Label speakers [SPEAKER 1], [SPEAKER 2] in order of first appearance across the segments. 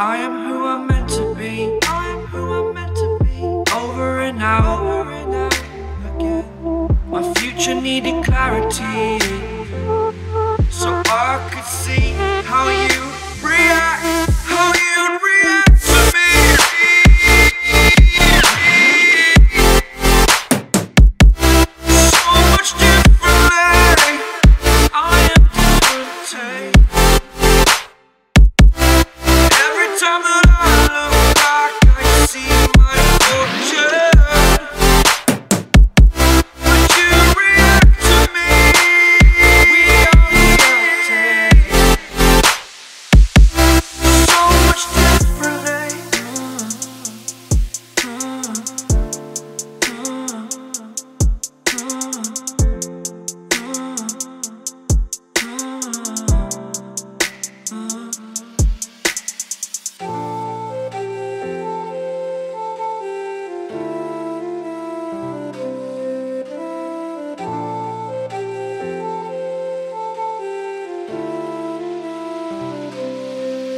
[SPEAKER 1] I am who I'm meant to be. I am who I'm meant to be. Over and out, over and out again. My future needed clarity, so I could see how you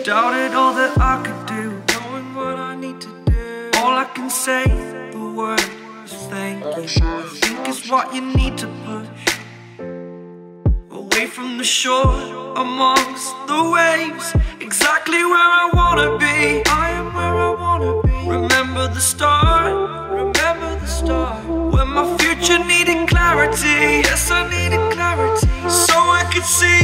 [SPEAKER 1] Doubted all that I could do, knowing what I need to do. All I can say, the word is thank you. I think it's what you need to push away from the shore, amongst the waves. Exactly where I wanna be. I am where I wanna be. Remember the start, remember the start. When my future needed clarity, yes, I needed clarity, so I could see.